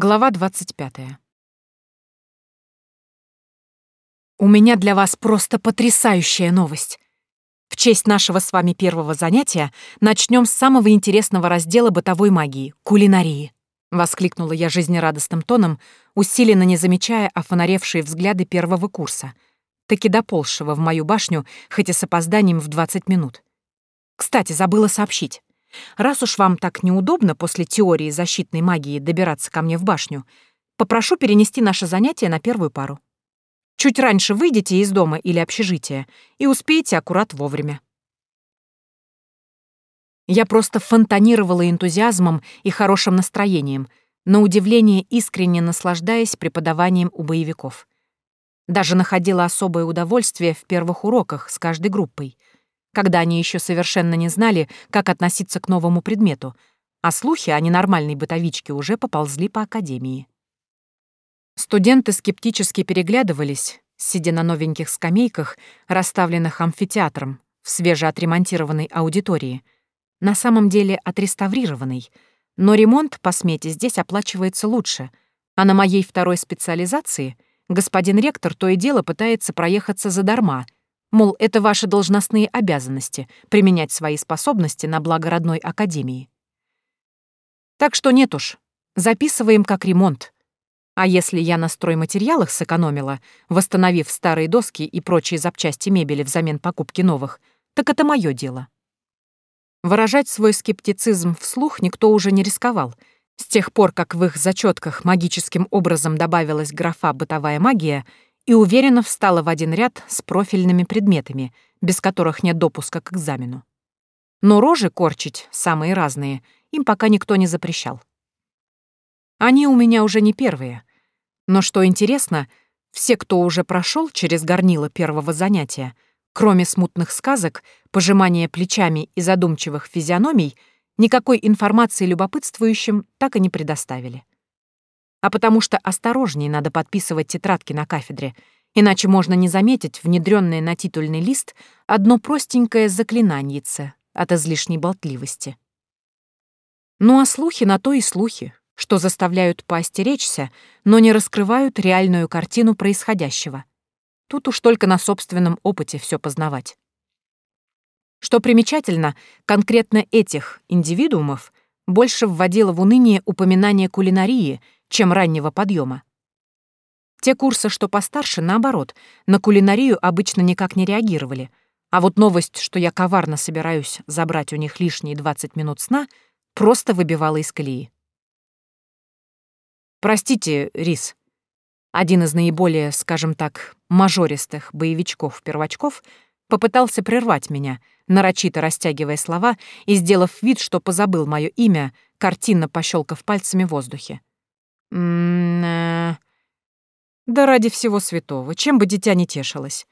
Глава 25. У меня для вас просто потрясающая новость. В честь нашего с вами первого занятия начнем с самого интересного раздела бытовой магии — кулинарии. Воскликнула я жизнерадостным тоном, усиленно не замечая офонаревшие взгляды первого курса, таки доползшего в мою башню, хоть и с опозданием в 20 минут. Кстати, забыла сообщить. Раз уж вам так неудобно после теории защитной магии добираться ко мне в башню, попрошу перенести наше занятие на первую пару. Чуть раньше выйдете из дома или общежития и успеете аккурат вовремя. Я просто фонтанировала энтузиазмом и хорошим настроением, на удивление искренне наслаждаясь преподаванием у боевиков. Даже находила особое удовольствие в первых уроках с каждой группой — когда они еще совершенно не знали, как относиться к новому предмету, а слухи о ненормальной бытовичке уже поползли по академии. Студенты скептически переглядывались, сидя на новеньких скамейках, расставленных амфитеатром в свежеотремонтированной аудитории, на самом деле отреставрированной, но ремонт по смете здесь оплачивается лучше, а на моей второй специализации господин ректор то и дело пытается проехаться задарма — Мол, это ваши должностные обязанности — применять свои способности на благо родной академии. Так что нет уж, записываем как ремонт. А если я на стройматериалах сэкономила, восстановив старые доски и прочие запчасти мебели взамен покупки новых, так это мое дело. Выражать свой скептицизм вслух никто уже не рисковал. С тех пор, как в их зачетках магическим образом добавилась графа «бытовая магия», и уверенно встала в один ряд с профильными предметами, без которых нет допуска к экзамену. Но рожи корчить, самые разные, им пока никто не запрещал. Они у меня уже не первые. Но что интересно, все, кто уже прошел через горнило первого занятия, кроме смутных сказок, пожимания плечами и задумчивых физиономий, никакой информации любопытствующим так и не предоставили а потому что осторожнее надо подписывать тетрадки на кафедре, иначе можно не заметить внедренное на титульный лист одно простенькое заклинаньице от излишней болтливости. Ну а слухи на то и слухи, что заставляют поостеречься, но не раскрывают реальную картину происходящего. Тут уж только на собственном опыте все познавать. Что примечательно, конкретно этих индивидуумов больше вводило в уныние упоминание кулинарии — чем раннего подъема. Те курсы, что постарше, наоборот, на кулинарию обычно никак не реагировали, а вот новость, что я коварно собираюсь забрать у них лишние 20 минут сна, просто выбивала из колеи. «Простите, Рис», один из наиболее, скажем так, мажористых боевичков-первачков попытался прервать меня, нарочито растягивая слова и сделав вид, что позабыл мое имя, картинно пощелкав пальцами в воздухе. -э да ради всего святого, чем бы дитя не тешилось.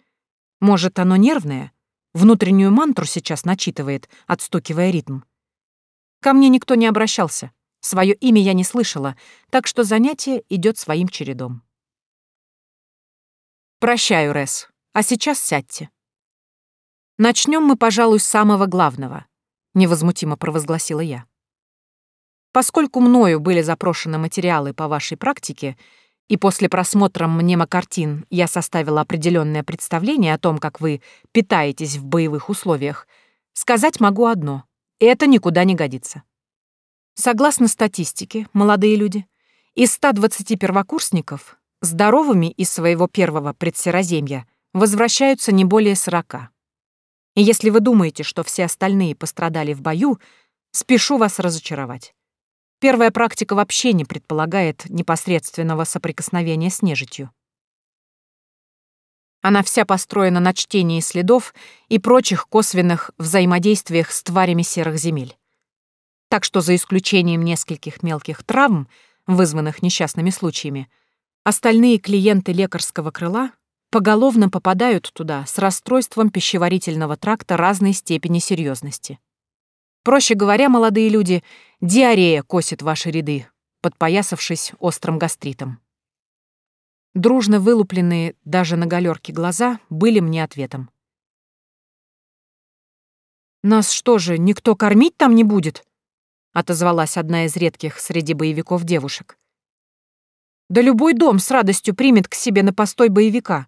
Может, оно нервное? Внутреннюю мантру сейчас начитывает, отстукивая ритм. Ко мне никто не обращался. Свое имя я не слышала, так что занятие идет своим чередом. Прощаю, Рес. А сейчас сядьте. Начнем мы, пожалуй, с самого главного, невозмутимо провозгласила я. Поскольку мною были запрошены материалы по вашей практике, и после просмотра мнемокартин я составила определенное представление о том, как вы питаетесь в боевых условиях, сказать могу одно — это никуда не годится. Согласно статистике, молодые люди, из 120 первокурсников здоровыми из своего первого предсероземья возвращаются не более 40. И если вы думаете, что все остальные пострадали в бою, спешу вас разочаровать. Первая практика вообще не предполагает непосредственного соприкосновения с нежитью. Она вся построена на чтении следов и прочих косвенных взаимодействиях с тварями серых земель. Так что за исключением нескольких мелких травм, вызванных несчастными случаями, остальные клиенты лекарского крыла поголовно попадают туда с расстройством пищеварительного тракта разной степени серьезности. Проще говоря, молодые люди, диарея косит ваши ряды, подпоясавшись острым гастритом. Дружно вылупленные даже на галерке глаза были мне ответом. «Нас что же, никто кормить там не будет?» — отозвалась одна из редких среди боевиков девушек. Да любой дом с радостью примет к себе на постой боевика.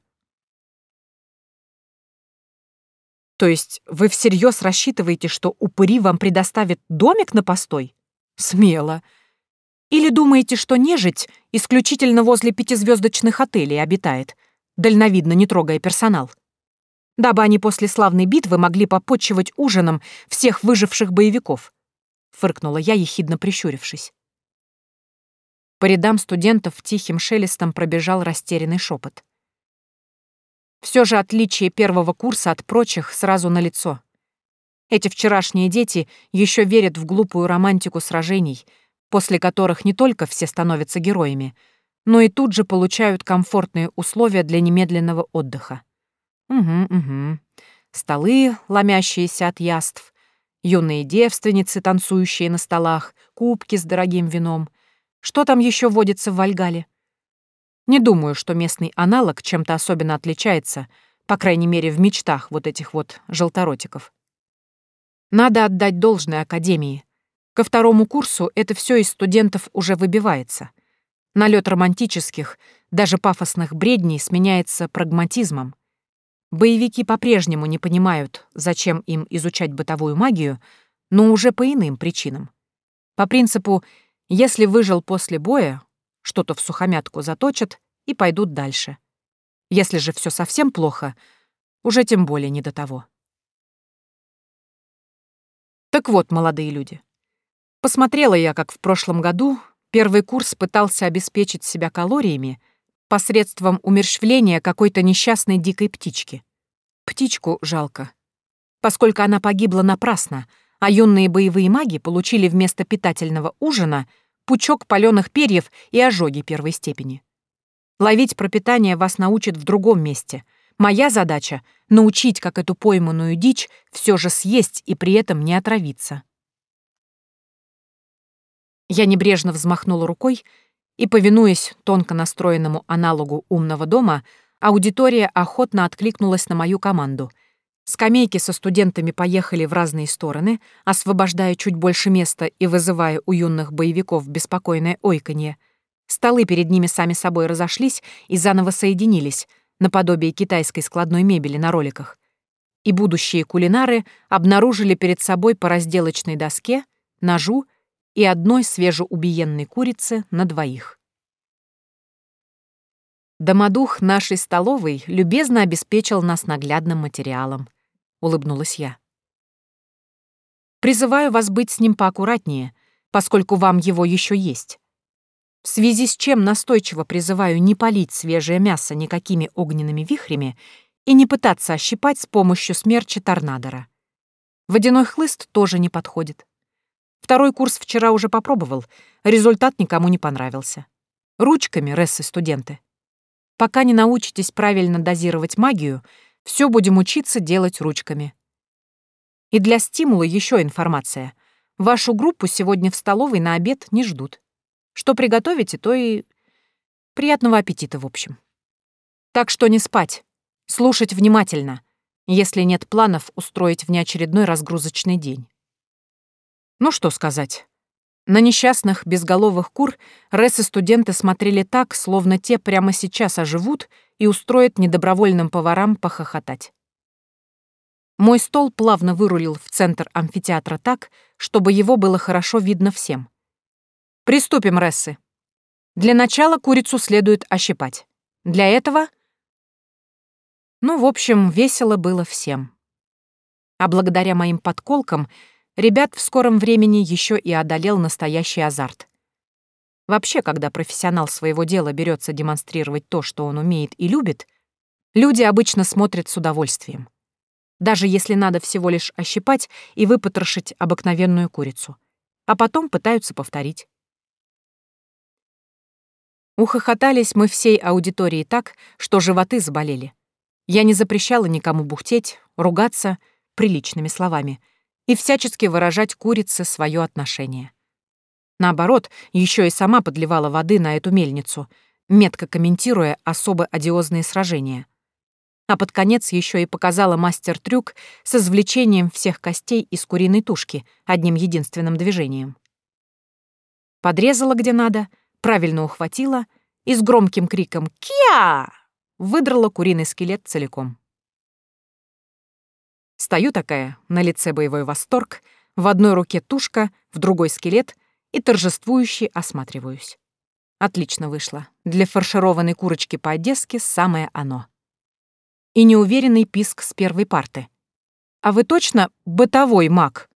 То есть вы всерьез рассчитываете, что упыри вам предоставят домик на постой? Смело. Или думаете, что нежить исключительно возле пятизвездочных отелей обитает, дальновидно не трогая персонал? Дабы они после славной битвы могли попотчевать ужином всех выживших боевиков. Фыркнула я, ехидно прищурившись. По рядам студентов тихим шелестом пробежал растерянный шепот. Все же отличие первого курса от прочих сразу налицо. Эти вчерашние дети еще верят в глупую романтику сражений, после которых не только все становятся героями, но и тут же получают комфортные условия для немедленного отдыха. Угу, угу. Столы, ломящиеся от яств, юные девственницы, танцующие на столах, кубки с дорогим вином. Что там еще водится в Вальгале? Не думаю, что местный аналог чем-то особенно отличается, по крайней мере, в мечтах вот этих вот желторотиков. Надо отдать должное Академии. Ко второму курсу это все из студентов уже выбивается. Налет романтических, даже пафосных бредней сменяется прагматизмом. Боевики по-прежнему не понимают, зачем им изучать бытовую магию, но уже по иным причинам. По принципу «если выжил после боя, что-то в сухомятку заточат и пойдут дальше. Если же все совсем плохо, уже тем более не до того. Так вот, молодые люди. Посмотрела я, как в прошлом году первый курс пытался обеспечить себя калориями посредством умерщвления какой-то несчастной дикой птички. Птичку жалко, поскольку она погибла напрасно, а юные боевые маги получили вместо питательного ужина — пучок паленых перьев и ожоги первой степени. Ловить пропитание вас научат в другом месте. Моя задача — научить, как эту пойманную дичь все же съесть и при этом не отравиться. Я небрежно взмахнула рукой, и, повинуясь тонко настроенному аналогу умного дома, аудитория охотно откликнулась на мою команду — Скамейки со студентами поехали в разные стороны, освобождая чуть больше места и вызывая у юных боевиков беспокойное ойканье. Столы перед ними сами собой разошлись и заново соединились, наподобие китайской складной мебели на роликах. И будущие кулинары обнаружили перед собой по разделочной доске, ножу и одной свежеубиенной курице на двоих. Домодух нашей столовой любезно обеспечил нас наглядным материалом. — улыбнулась я. «Призываю вас быть с ним поаккуратнее, поскольку вам его еще есть. В связи с чем настойчиво призываю не палить свежее мясо никакими огненными вихрями и не пытаться ощипать с помощью смерча торнадора. Водяной хлыст тоже не подходит. Второй курс вчера уже попробовал, результат никому не понравился. Ручками, рессы-студенты. Пока не научитесь правильно дозировать магию — все будем учиться делать ручками. И для стимула еще информация. Вашу группу сегодня в столовой на обед не ждут. Что приготовите, то и... Приятного аппетита, в общем. Так что не спать. Слушать внимательно, если нет планов устроить внеочередной разгрузочный день. Ну что сказать. На несчастных безголовых кур Рессы-студенты смотрели так, словно те прямо сейчас оживут и устроят недобровольным поварам похохотать. Мой стол плавно вырулил в центр амфитеатра так, чтобы его было хорошо видно всем. Приступим, Рессы. Для начала курицу следует ощипать. Для этого... Ну, в общем, весело было всем. А благодаря моим подколкам — ребят в скором времени еще и одолел настоящий азарт. Вообще, когда профессионал своего дела берется демонстрировать то, что он умеет и любит, люди обычно смотрят с удовольствием. Даже если надо всего лишь ощипать и выпотрошить обыкновенную курицу. А потом пытаются повторить. Ухохотались мы всей аудитории так, что животы заболели. Я не запрещала никому бухтеть, ругаться приличными словами — и всячески выражать курице свое отношение. Наоборот, еще и сама подливала воды на эту мельницу, метко комментируя особо одиозные сражения. А под конец еще и показала мастер-трюк с извлечением всех костей из куриной тушки одним единственным движением. Подрезала где надо, правильно ухватила и с громким криком «Кья!» выдрала куриный скелет целиком. Стою такая, на лице боевой восторг, в одной руке тушка, в другой скелет и торжествующе осматриваюсь. Отлично вышло. Для фаршированной курочки по-одесски самое оно. И неуверенный писк с первой парты. «А вы точно бытовой маг?»